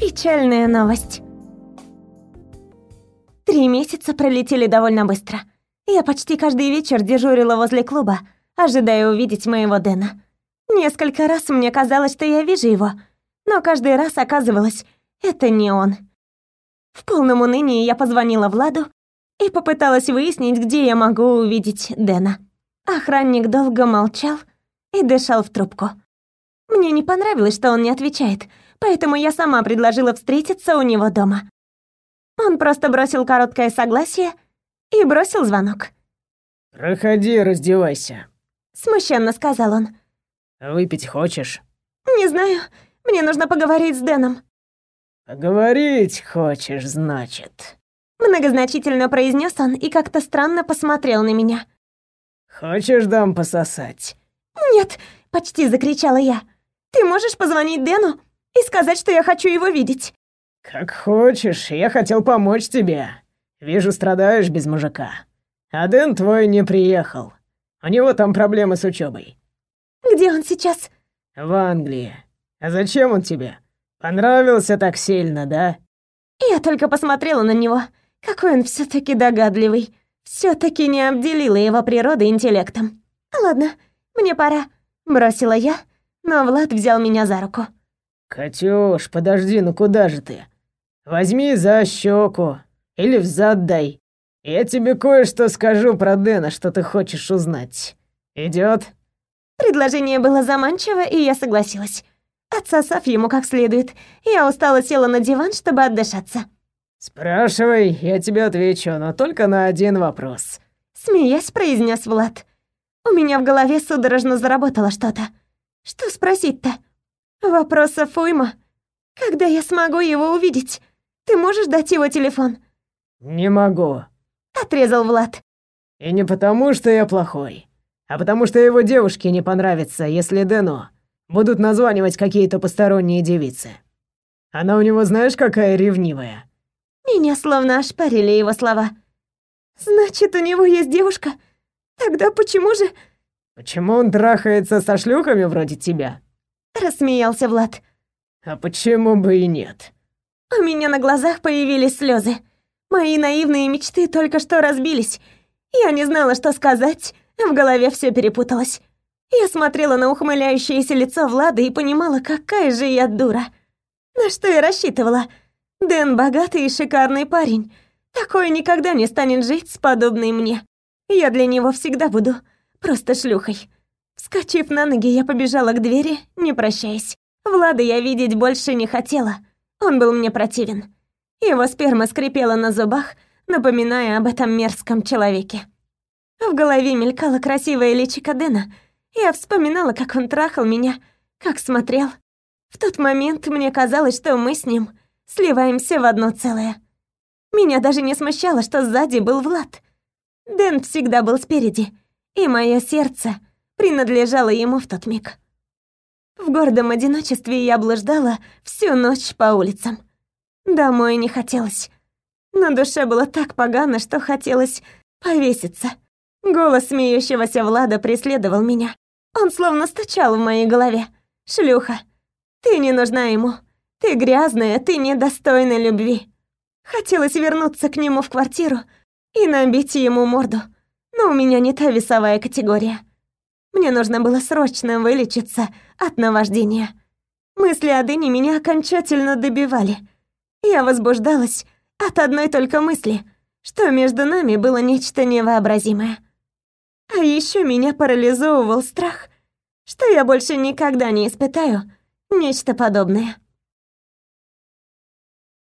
Печальная новость. Три месяца пролетели довольно быстро. Я почти каждый вечер дежурила возле клуба, ожидая увидеть моего Дэна. Несколько раз мне казалось, что я вижу его, но каждый раз оказывалось, это не он. В полном унынии я позвонила Владу и попыталась выяснить, где я могу увидеть Дэна. Охранник долго молчал и дышал в трубку. Мне не понравилось, что он не отвечает, поэтому я сама предложила встретиться у него дома. Он просто бросил короткое согласие и бросил звонок. «Проходи, раздевайся», — смущенно сказал он. «Выпить хочешь?» «Не знаю. Мне нужно поговорить с Дэном». «Поговорить хочешь, значит?» Многозначительно произнес он и как-то странно посмотрел на меня. «Хочешь дам пососать?» «Нет!» — почти закричала я. «Ты можешь позвонить Дэну и сказать, что я хочу его видеть?» «Как хочешь, я хотел помочь тебе. Вижу, страдаешь без мужика. А Дэн твой не приехал. У него там проблемы с учебой. «Где он сейчас?» «В Англии. А зачем он тебе? Понравился так сильно, да?» Я только посмотрела на него. Какой он все таки догадливый. все таки не обделила его природой интеллектом. «Ладно, мне пора», — бросила я, но Влад взял меня за руку. «Катюш, подожди, ну куда же ты? Возьми за щеку или взад дай. Я тебе кое-что скажу про Дэна, что ты хочешь узнать. Идет? Предложение было заманчиво, и я согласилась. Отсосав ему как следует, я устало села на диван, чтобы отдышаться. «Спрашивай, я тебе отвечу, но только на один вопрос», — смеясь произнес Влад. У меня в голове судорожно заработало что-то. Что спросить-то? Вопросов уйма. Когда я смогу его увидеть? Ты можешь дать его телефон? «Не могу», — отрезал Влад. «И не потому, что я плохой, а потому что его девушке не понравится, если Дэну будут названивать какие-то посторонние девицы. Она у него знаешь, какая ревнивая?» Меня словно ошпарили его слова. «Значит, у него есть девушка? Тогда почему же...» «Почему он трахается со шлюхами вроде тебя?» Рассмеялся Влад. «А почему бы и нет?» У меня на глазах появились слезы. Мои наивные мечты только что разбились. Я не знала, что сказать, в голове все перепуталось. Я смотрела на ухмыляющееся лицо Влада и понимала, какая же я дура. На что я рассчитывала? Дэн богатый и шикарный парень. Такой никогда не станет жить с подобной мне. Я для него всегда буду просто шлюхой. Вскочив на ноги, я побежала к двери, не прощаясь. Влада я видеть больше не хотела. Он был мне противен. Его сперма скрипела на зубах, напоминая об этом мерзком человеке. В голове мелькала красивая личико Дэна. Я вспоминала, как он трахал меня, как смотрел. В тот момент мне казалось, что мы с ним сливаемся в одно целое. Меня даже не смущало, что сзади был Влад. Дэн всегда был спереди, и мое сердце принадлежало ему в тот миг. В гордом одиночестве я блуждала всю ночь по улицам. Домой не хотелось. На душе было так погано, что хотелось повеситься. Голос смеющегося Влада преследовал меня. Он словно стучал в моей голове. «Шлюха, ты не нужна ему. Ты грязная, ты недостойна любви». Хотелось вернуться к нему в квартиру и набить ему морду. Но у меня не та весовая категория. Мне нужно было срочно вылечиться от наваждения. Мысли о Дыне меня окончательно добивали. Я возбуждалась от одной только мысли, что между нами было нечто невообразимое. А еще меня парализовывал страх, что я больше никогда не испытаю нечто подобное.